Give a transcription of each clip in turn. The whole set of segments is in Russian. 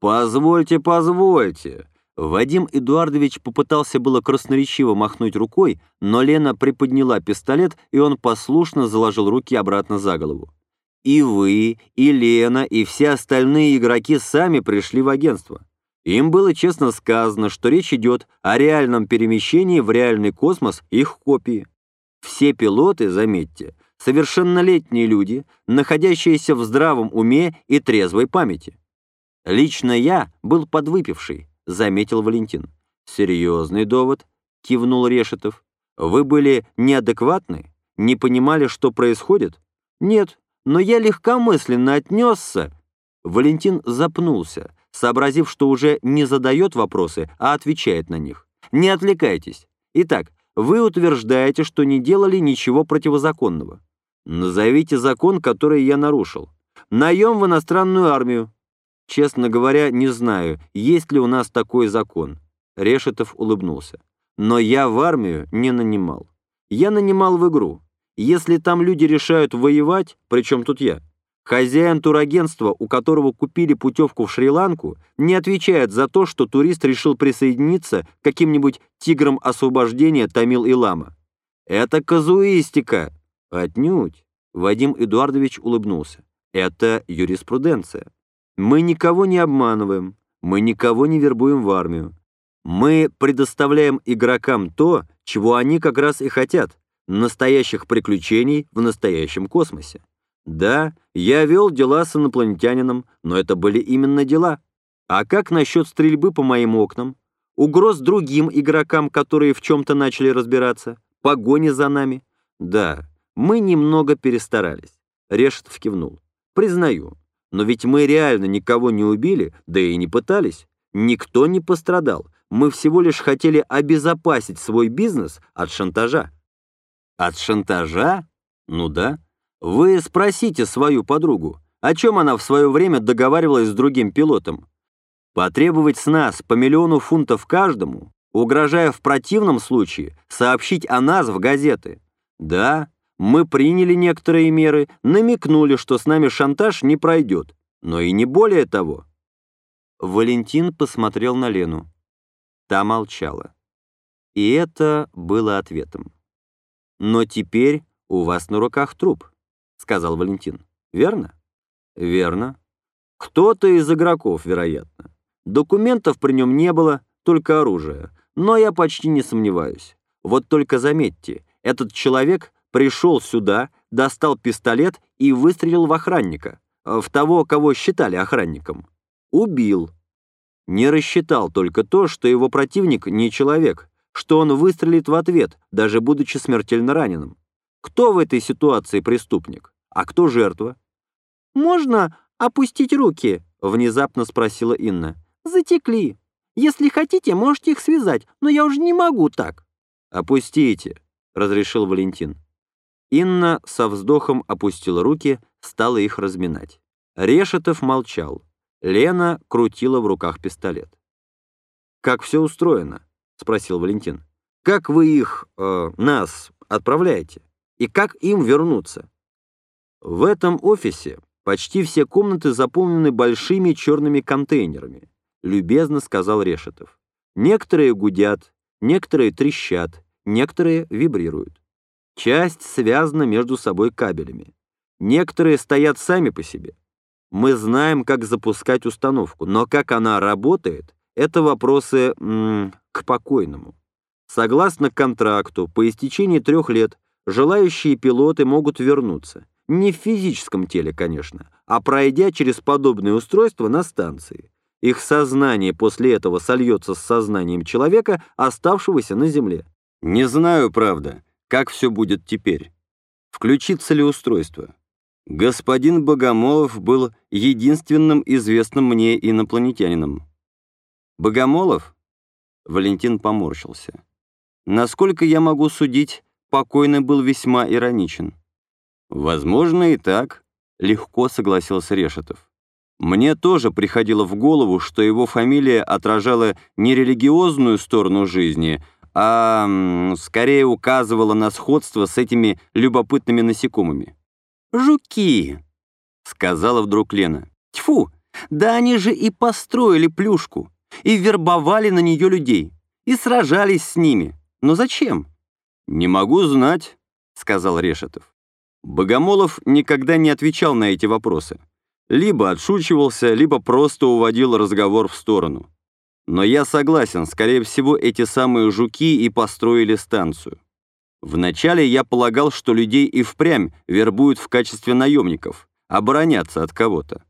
«Позвольте, позвольте!» Вадим Эдуардович попытался было красноречиво махнуть рукой, но Лена приподняла пистолет, и он послушно заложил руки обратно за голову. «И вы, и Лена, и все остальные игроки сами пришли в агентство. Им было честно сказано, что речь идет о реальном перемещении в реальный космос их копии. Все пилоты, заметьте, совершеннолетние люди, находящиеся в здравом уме и трезвой памяти. Лично я был подвыпивший, заметил Валентин. Серьезный довод, кивнул Решетов. Вы были неадекватны? Не понимали, что происходит? Нет, но я легкомысленно отнесся. Валентин запнулся, сообразив, что уже не задает вопросы, а отвечает на них. Не отвлекайтесь. Итак, вы утверждаете, что не делали ничего противозаконного. Назовите закон, который я нарушил. Наем в иностранную армию. Честно говоря, не знаю, есть ли у нас такой закон. Решетов улыбнулся. Но я в армию не нанимал. Я нанимал в игру. Если там люди решают воевать, причем тут я? Хозяин турагентства, у которого купили путевку в Шри-Ланку, не отвечает за то, что турист решил присоединиться к каким-нибудь тиграм освобождения Тамил и Лама. Это казуистика, Отнюдь. Вадим Эдуардович улыбнулся. Это юриспруденция. Мы никого не обманываем, мы никого не вербуем в армию. Мы предоставляем игрокам то, чего они как раз и хотят — настоящих приключений в настоящем космосе. Да, я вел дела с инопланетянином, но это были именно дела. А как насчет стрельбы по моим окнам? Угроз другим игрокам, которые в чем-то начали разбираться? Погони за нами? Да, мы немного перестарались. Решетов кивнул. Признаю. Но ведь мы реально никого не убили, да и не пытались. Никто не пострадал. Мы всего лишь хотели обезопасить свой бизнес от шантажа. От шантажа? Ну да. Вы спросите свою подругу, о чем она в свое время договаривалась с другим пилотом. Потребовать с нас по миллиону фунтов каждому, угрожая в противном случае сообщить о нас в газеты. Да, мы приняли некоторые меры, намекнули, что с нами шантаж не пройдет, но и не более того. Валентин посмотрел на Лену. Та молчала. И это было ответом. «Но теперь у вас на руках труп», — сказал Валентин. «Верно?» «Верно. Кто-то из игроков, вероятно. Документов при нем не было, только оружие. Но я почти не сомневаюсь. Вот только заметьте, этот человек пришел сюда, достал пистолет и выстрелил в охранника, э, в того, кого считали охранником. Убил. Не рассчитал только то, что его противник не человек, что он выстрелит в ответ, даже будучи смертельно раненым. Кто в этой ситуации преступник, а кто жертва? «Можно опустить руки?» — внезапно спросила Инна. «Затекли. Если хотите, можете их связать, но я уже не могу так». «Опустите», — разрешил Валентин. Инна со вздохом опустила руки, стала их разминать. Решетов молчал. Лена крутила в руках пистолет. «Как все устроено?» — спросил Валентин. «Как вы их, э, нас, отправляете? И как им вернуться?» «В этом офисе почти все комнаты заполнены большими черными контейнерами», — любезно сказал Решетов. «Некоторые гудят, некоторые трещат, некоторые вибрируют. Часть связана между собой кабелями. Некоторые стоят сами по себе. Мы знаем, как запускать установку, но как она работает, это вопросы м -м, к покойному. Согласно контракту, по истечении трех лет желающие пилоты могут вернуться. Не в физическом теле, конечно, а пройдя через подобные устройства на станции. Их сознание после этого сольется с сознанием человека, оставшегося на Земле. Не знаю, правда, как все будет теперь? Включится ли устройство? Господин Богомолов был единственным известным мне инопланетянином. Богомолов? Валентин поморщился. Насколько я могу судить, покойный был весьма ироничен. Возможно и так, легко согласился Решетов. Мне тоже приходило в голову, что его фамилия отражала не религиозную сторону жизни, а скорее указывала на сходство с этими любопытными насекомыми. «Жуки!» — сказала вдруг Лена. «Тьфу! Да они же и построили плюшку, и вербовали на нее людей, и сражались с ними. Но зачем? «Не могу знать», — сказал Решетов. Богомолов никогда не отвечал на эти вопросы. Либо отшучивался, либо просто уводил разговор в сторону. Но я согласен, скорее всего, эти самые жуки и построили станцию. Вначале я полагал, что людей и впрямь вербуют в качестве наемников, обороняться от кого-то.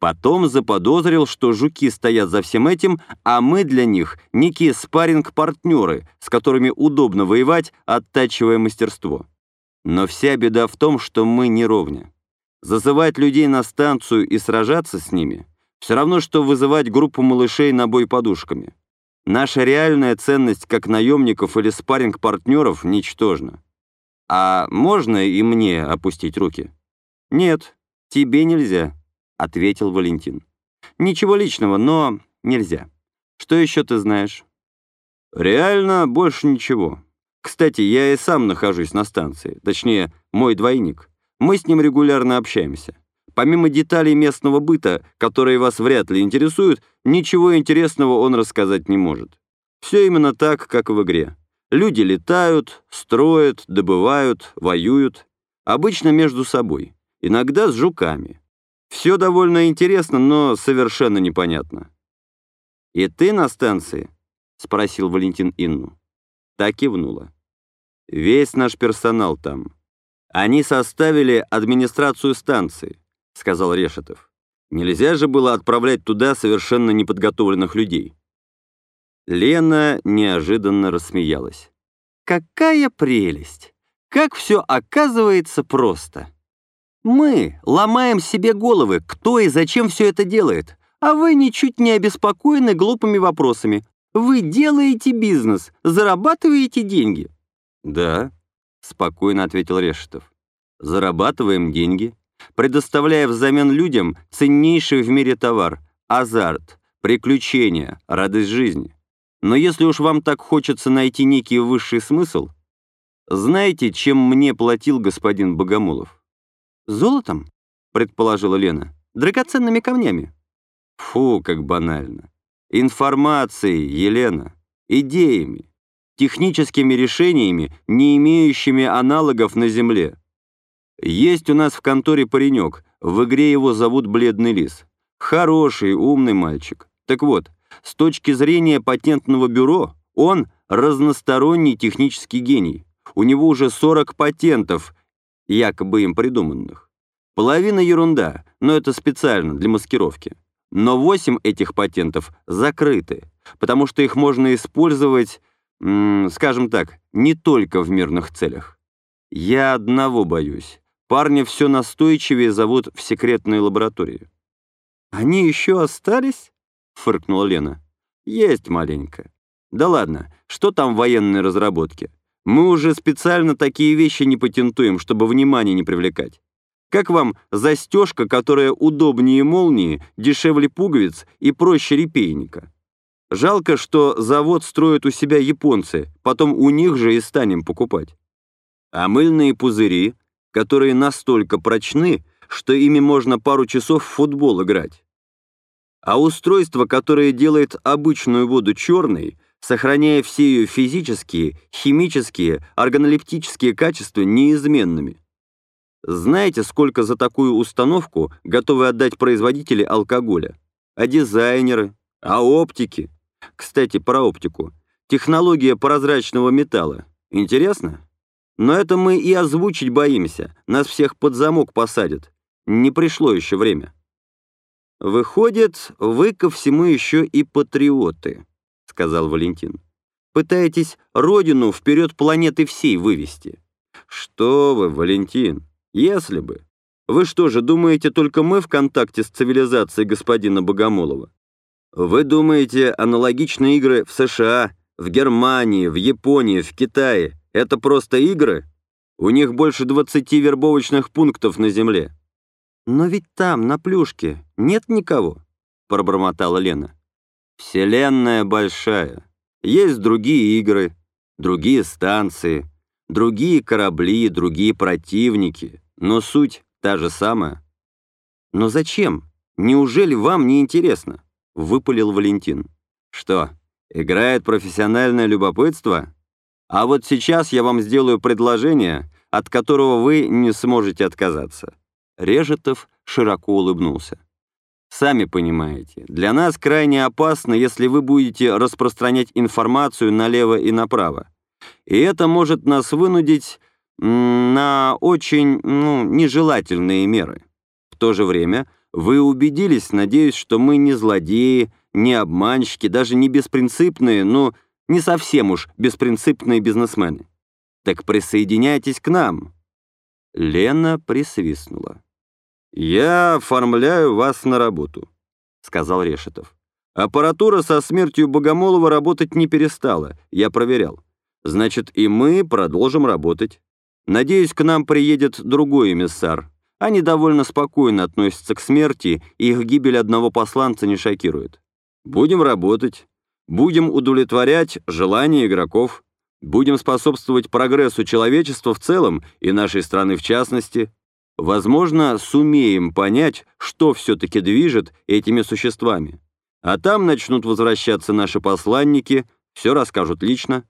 Потом заподозрил, что жуки стоят за всем этим, а мы для них некие спарринг-партнеры, с которыми удобно воевать, оттачивая мастерство. Но вся беда в том, что мы не ровня. Зазывать людей на станцию и сражаться с ними — все равно, что вызывать группу малышей на бой подушками. Наша реальная ценность как наемников или спарринг-партнеров ничтожна. А можно и мне опустить руки? Нет, тебе нельзя, ответил Валентин. Ничего личного, но нельзя. Что еще ты знаешь? Реально больше ничего. Кстати, я и сам нахожусь на станции, точнее, мой двойник. Мы с ним регулярно общаемся. Помимо деталей местного быта, которые вас вряд ли интересуют, ничего интересного он рассказать не может. Все именно так, как в игре. Люди летают, строят, добывают, воюют. Обычно между собой. Иногда с жуками. Все довольно интересно, но совершенно непонятно. «И ты на станции?» — спросил Валентин Инну. Так кивнула. «Весь наш персонал там. Они составили администрацию станции сказал Решетов. Нельзя же было отправлять туда совершенно неподготовленных людей. Лена неожиданно рассмеялась. «Какая прелесть! Как все оказывается просто! Мы ломаем себе головы, кто и зачем все это делает, а вы ничуть не обеспокоены глупыми вопросами. Вы делаете бизнес, зарабатываете деньги». «Да», — спокойно ответил Решетов. «Зарабатываем деньги, предоставляя взамен людям ценнейший в мире товар – азарт, приключения, радость жизни. Но если уж вам так хочется найти некий высший смысл, знаете, чем мне платил господин Богомолов? «Золотом?» — предположила Лена. «Драгоценными камнями». Фу, как банально. Информацией, Елена, идеями, техническими решениями, не имеющими аналогов на Земле. Есть у нас в конторе паренек, в игре его зовут Бледный Лис. Хороший, умный мальчик. Так вот, с точки зрения патентного бюро, он разносторонний технический гений. У него уже 40 патентов, якобы им придуманных. Половина ерунда, но это специально, для маскировки. Но 8 этих патентов закрыты, потому что их можно использовать, скажем так, не только в мирных целях. Я одного боюсь. Парня все настойчивее зовут в секретные лаборатории. «Они еще остались?» — фыркнула Лена. «Есть маленько. Да ладно, что там военные разработки? Мы уже специально такие вещи не патентуем, чтобы внимание не привлекать. Как вам застежка, которая удобнее молнии, дешевле пуговиц и проще репейника? Жалко, что завод строят у себя японцы, потом у них же и станем покупать. А мыльные пузыри — которые настолько прочны, что ими можно пару часов в футбол играть. А устройство, которое делает обычную воду черной, сохраняя все ее физические, химические, органолептические качества неизменными. Знаете, сколько за такую установку готовы отдать производители алкоголя? А дизайнеры? А оптики? Кстати, про оптику. Технология прозрачного металла. Интересно? Но это мы и озвучить боимся, нас всех под замок посадят. Не пришло еще время. «Выходит, вы ко всему еще и патриоты», — сказал Валентин. «Пытаетесь родину вперед планеты всей вывести». «Что вы, Валентин, если бы. Вы что же, думаете, только мы в контакте с цивилизацией господина Богомолова? Вы думаете, аналогичные игры в США, в Германии, в Японии, в Китае это просто игры? У них больше 20 вербовочных пунктов на земле. Но ведь там, на плюшке, нет никого, пробормотала Лена. Вселенная большая. Есть другие игры, другие станции, другие корабли, другие противники, но суть та же самая. Но зачем? Неужели вам не интересно? Выпалил Валентин. Что, играет профессиональное любопытство? А вот сейчас я вам сделаю предложение, от которого вы не сможете отказаться. Режетов широко улыбнулся. Сами понимаете, для нас крайне опасно, если вы будете распространять информацию налево и направо. И это может нас вынудить на очень ну, нежелательные меры. В то же время вы убедились, надеюсь, что мы не злодеи, не обманщики, даже не беспринципные, но не совсем уж беспринципные бизнесмены. Так присоединяйтесь к нам». Лена присвистнула. «Я оформляю вас на работу», — сказал Решетов. «Аппаратура со смертью Богомолова работать не перестала, я проверял. Значит, и мы продолжим работать. Надеюсь, к нам приедет другой эмиссар, они довольно спокойно относятся к смерти, и их гибель одного посланца не шокирует. Будем работать, будем удовлетворять желания игроков, будем способствовать прогрессу человечества в целом и нашей страны в частности. Возможно, сумеем понять, что все-таки движет этими существами. А там начнут возвращаться наши посланники, все расскажут лично.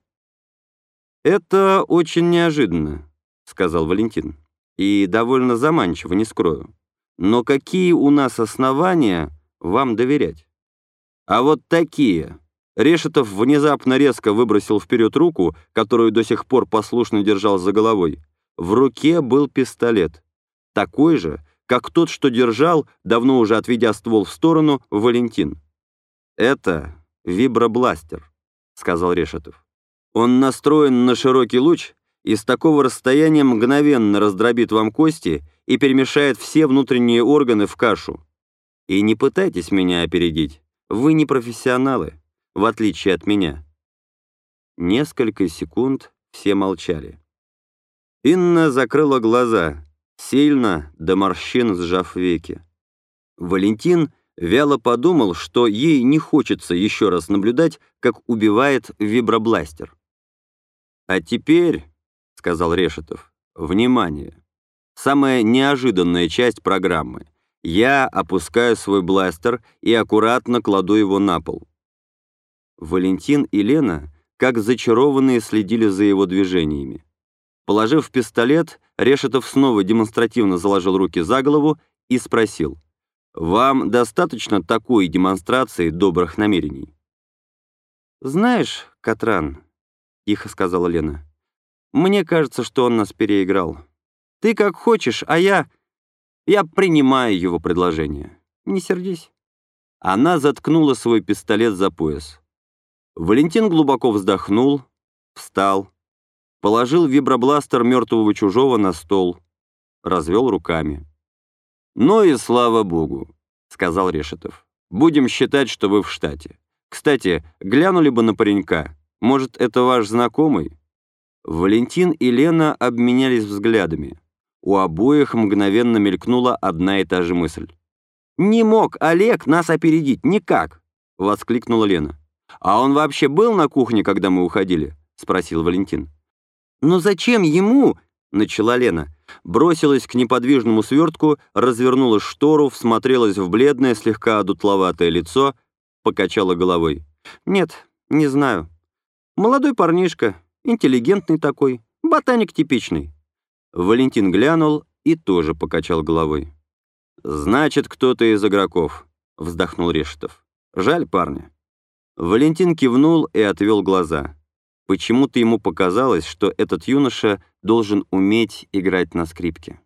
«Это очень неожиданно», — сказал Валентин и довольно заманчиво, не скрою. Но какие у нас основания вам доверять? А вот такие. Решетов внезапно резко выбросил вперед руку, которую до сих пор послушно держал за головой. В руке был пистолет. Такой же, как тот, что держал, давно уже отведя ствол в сторону, Валентин. «Это вибробластер», — сказал Решетов. «Он настроен на широкий луч и с такого расстояния мгновенно раздробит вам кости и перемешает все внутренние органы в кашу. И не пытайтесь меня опередить, вы не профессионалы, в отличие от меня». Несколько секунд все молчали. Инна закрыла глаза, сильно до морщин сжав веки. Валентин вяло подумал, что ей не хочется еще раз наблюдать, как убивает вибробластер. А теперь — сказал Решетов. «Внимание! Самая неожиданная часть программы. Я опускаю свой бластер и аккуратно кладу его на пол». Валентин и Лена, как зачарованные, следили за его движениями. Положив пистолет, Решетов снова демонстративно заложил руки за голову и спросил, «Вам достаточно такой демонстрации добрых намерений?» «Знаешь, Катран», — тихо сказала Лена, — мне кажется, что он нас переиграл. Ты как хочешь, а я... Я принимаю его предложение. Не сердись». Она заткнула свой пистолет за пояс. Валентин глубоко вздохнул, встал, положил вибробластер мертвого чужого на стол, развел руками. «Ну и слава богу», — сказал Решетов. «Будем считать, что вы в штате. Кстати, глянули бы на паренька. Может, это ваш знакомый?» Валентин и Лена обменялись взглядами. У обоих мгновенно мелькнула одна и та же мысль. «Не мог Олег нас опередить, никак!» — воскликнула Лена. «А он вообще был на кухне, когда мы уходили?» — спросил Валентин. «Но зачем ему?» — начала Лена. Бросилась к неподвижному свертку, развернула штору, всмотрелась в бледное, слегка одутловатое лицо, покачала головой. «Нет, не знаю. Молодой парнишка, Интеллигентный такой, ботаник типичный». Валентин глянул и тоже покачал головой. «Значит, кто-то из игроков», — вздохнул Решетов. «Жаль парня». Валентин кивнул и отвел глаза. Почему-то ему показалось, что этот юноша должен уметь играть на скрипке.